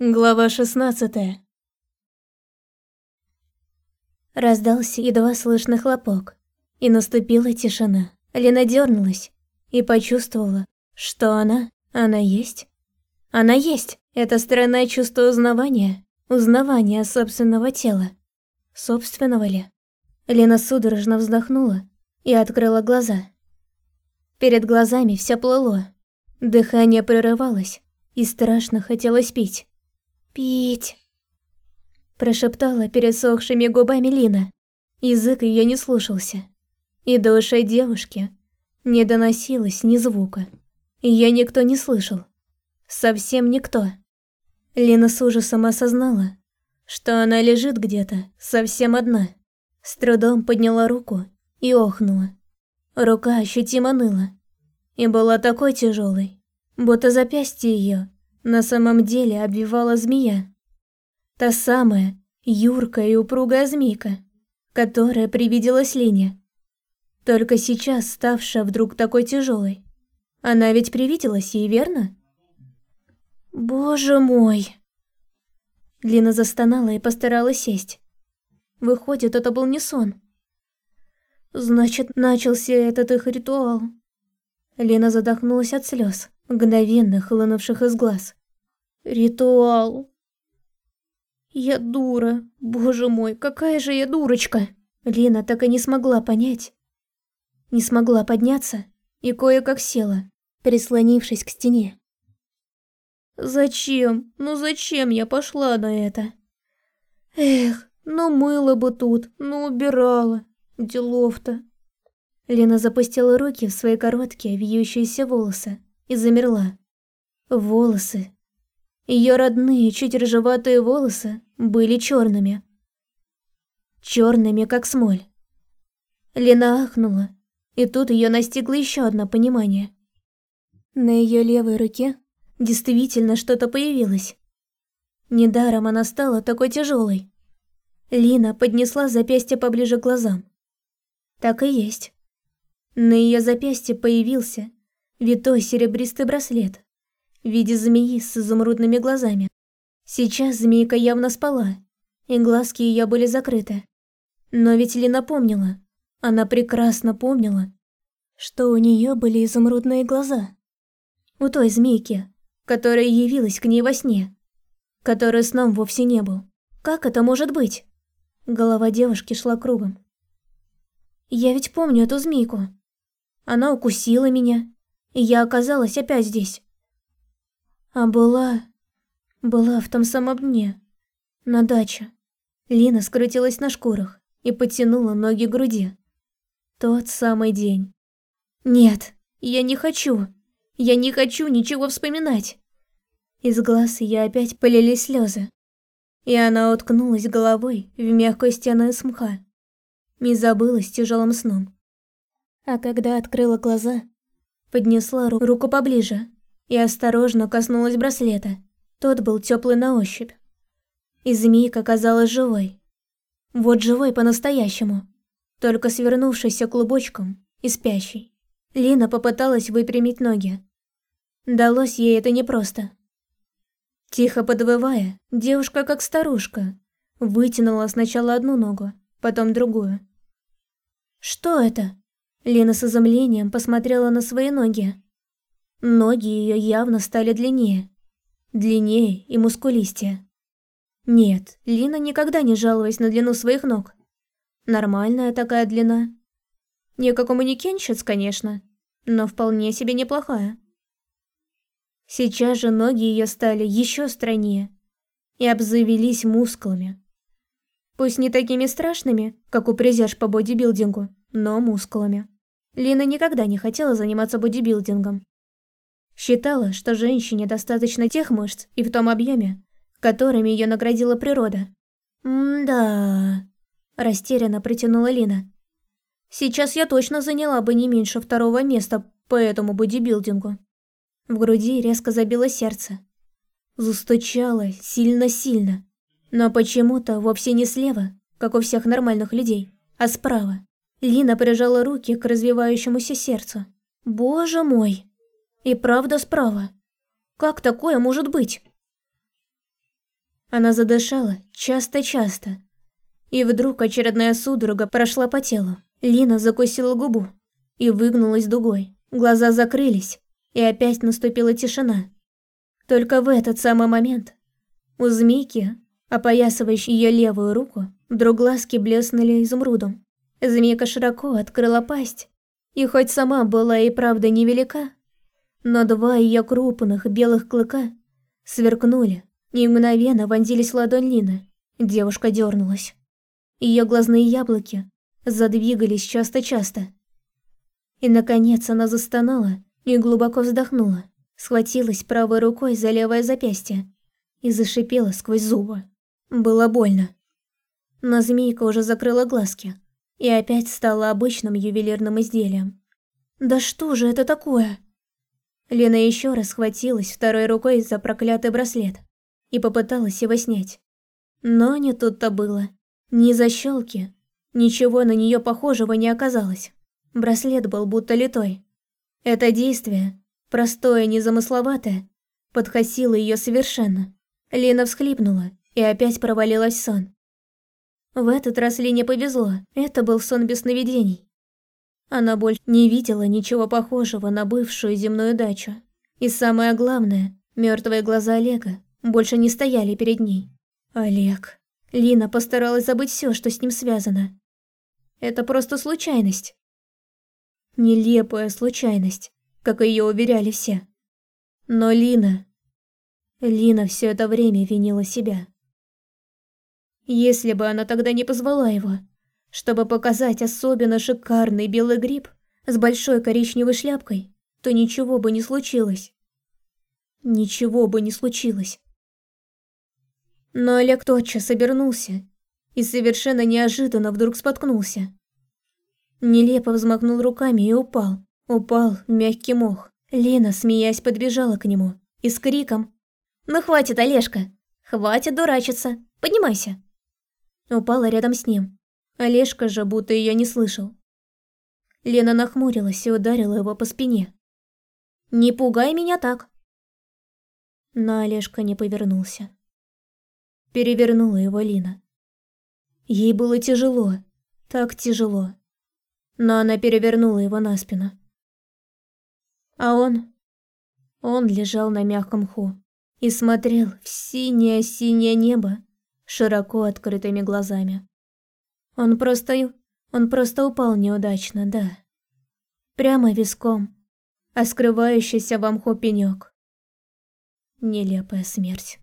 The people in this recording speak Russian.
Глава 16 Раздался едва слышный хлопок, и наступила тишина. Лена дернулась и почувствовала, что она, она есть. Она есть. Это странное чувство узнавания, узнавания собственного тела. Собственного ли? Лена судорожно вздохнула и открыла глаза. Перед глазами все плыло. Дыхание прерывалось, и страшно хотелось пить. «Пить!» Прошептала пересохшими губами Лина. Язык ее не слушался. И до девушки не доносилось ни звука. Ее никто не слышал. Совсем никто. Лина с ужасом осознала, что она лежит где-то совсем одна. С трудом подняла руку и охнула. Рука ощутимо ныла. И была такой тяжелой, будто запястье ее на самом деле обвивала змея. Та самая юркая и упругая змейка, которая привиделась Лене. Только сейчас ставшая вдруг такой тяжелой. Она ведь привиделась ей, верно? Боже мой! Лина застонала и постаралась сесть. Выходит, это был не сон. Значит, начался этот их ритуал. Лена задохнулась от слез мгновенно хлынувших из глаз. Ритуал. Я дура. Боже мой, какая же я дурочка. Лена так и не смогла понять. Не смогла подняться и кое-как села, прислонившись к стене. Зачем? Ну зачем я пошла на это? Эх, ну мыла бы тут, ну убирала. Делов-то. Лена запустила руки в свои короткие вьющиеся волосы и замерла. Волосы. Ее родные, чуть рыжеватые волосы были черными. Черными, как смоль. Лена ахнула, и тут ее настигло еще одно понимание. На ее левой руке действительно что-то появилось. Недаром она стала такой тяжелой. Лина поднесла запястье поближе к глазам. Так и есть. На ее запястье появился витой серебристый браслет в виде змеи с изумрудными глазами. Сейчас змейка явно спала, и глазки ее были закрыты. Но ведь Лина помнила, она прекрасно помнила, что у нее были изумрудные глаза. У той змейки, которая явилась к ней во сне, который сном вовсе не был. Как это может быть? Голова девушки шла кругом. Я ведь помню эту змейку. Она укусила меня, и я оказалась опять здесь. А была... была в том самом дне, на даче. Лина скрутилась на шкурах и потянула ноги к груди. Тот самый день. Нет, я не хочу. Я не хочу ничего вспоминать. Из глаз ее опять полились слезы. И она уткнулась головой в мягкую стену из мха. И забылась тяжелым сном. А когда открыла глаза, поднесла ру руку поближе и осторожно коснулась браслета. Тот был теплый на ощупь. И змейка казалась живой. Вот живой по-настоящему, только свернувшийся клубочком и спящий. Лина попыталась выпрямить ноги. Далось ей это непросто. Тихо подвывая, девушка, как старушка, вытянула сначала одну ногу, потом другую. «Что это?» Лена с изумлением посмотрела на свои ноги. Ноги ее явно стали длиннее. Длиннее и мускулистее. Нет, Лина никогда не жаловалась на длину своих ног. Нормальная такая длина. Не как у манекенщиц, конечно, но вполне себе неплохая. Сейчас же ноги ее стали еще стройнее и обзавелись мускулами. Пусть не такими страшными, как у призерж по бодибилдингу, но мускулами. Лина никогда не хотела заниматься бодибилдингом. Считала, что женщине достаточно тех мышц и в том объеме, которыми ее наградила природа. «М-да...» – растерянно протянула Лина. «Сейчас я точно заняла бы не меньше второго места по этому бодибилдингу». В груди резко забило сердце. Застучало сильно-сильно, но почему-то вовсе не слева, как у всех нормальных людей, а справа. Лина прижала руки к развивающемуся сердцу. Боже мой! И правда справа. Как такое может быть? Она задышала часто-часто. И вдруг очередная судорога прошла по телу. Лина закусила губу и выгнулась дугой. Глаза закрылись, и опять наступила тишина. Только в этот самый момент у змейки, опоясывающей ее левую руку, вдруг глазки блеснули изумрудом. Змейка широко открыла пасть, и хоть сама была и правда невелика, но два ее крупных белых клыка сверкнули и мгновенно вонзились в ладонь Лины. Девушка дернулась. Ее глазные яблоки задвигались часто-часто. И, наконец, она застонала и глубоко вздохнула, схватилась правой рукой за левое запястье и зашипела сквозь зубы. Было больно. Но змейка уже закрыла глазки и опять стала обычным ювелирным изделием. «Да что же это такое?» Лена еще раз схватилась второй рукой за проклятый браслет и попыталась его снять. Но не тут-то было. Ни защелки, ничего на нее похожего не оказалось. Браслет был будто литой. Это действие, простое, незамысловатое, подхосило ее совершенно. Лена всхлипнула и опять провалилась в сон. В этот раз Лене повезло, это был сон без сновидений. Она больше не видела ничего похожего на бывшую земную дачу. И самое главное, мертвые глаза Олега больше не стояли перед ней. Олег. Лина постаралась забыть все, что с ним связано. Это просто случайность. Нелепая случайность, как ее уверяли все. Но Лина... Лина все это время винила себя. Если бы она тогда не позвала его, чтобы показать особенно шикарный белый гриб с большой коричневой шляпкой, то ничего бы не случилось. Ничего бы не случилось. Но Олег тотчас обернулся и совершенно неожиданно вдруг споткнулся. Нелепо взмахнул руками и упал. Упал мягкий мох. Лена, смеясь, подбежала к нему и с криком «Ну хватит, Олежка! Хватит дурачиться! Поднимайся!» Упала рядом с ним. Олежка же будто ее не слышал. Лена нахмурилась и ударила его по спине. «Не пугай меня так!» Но Олежка не повернулся. Перевернула его Лина. Ей было тяжело, так тяжело. Но она перевернула его на спину. А он... Он лежал на мягком мху и смотрел в синее-синее небо широко открытыми глазами. Он просто... Он просто упал неудачно, да. Прямо виском, а скрывающийся в мху. Нелепая смерть.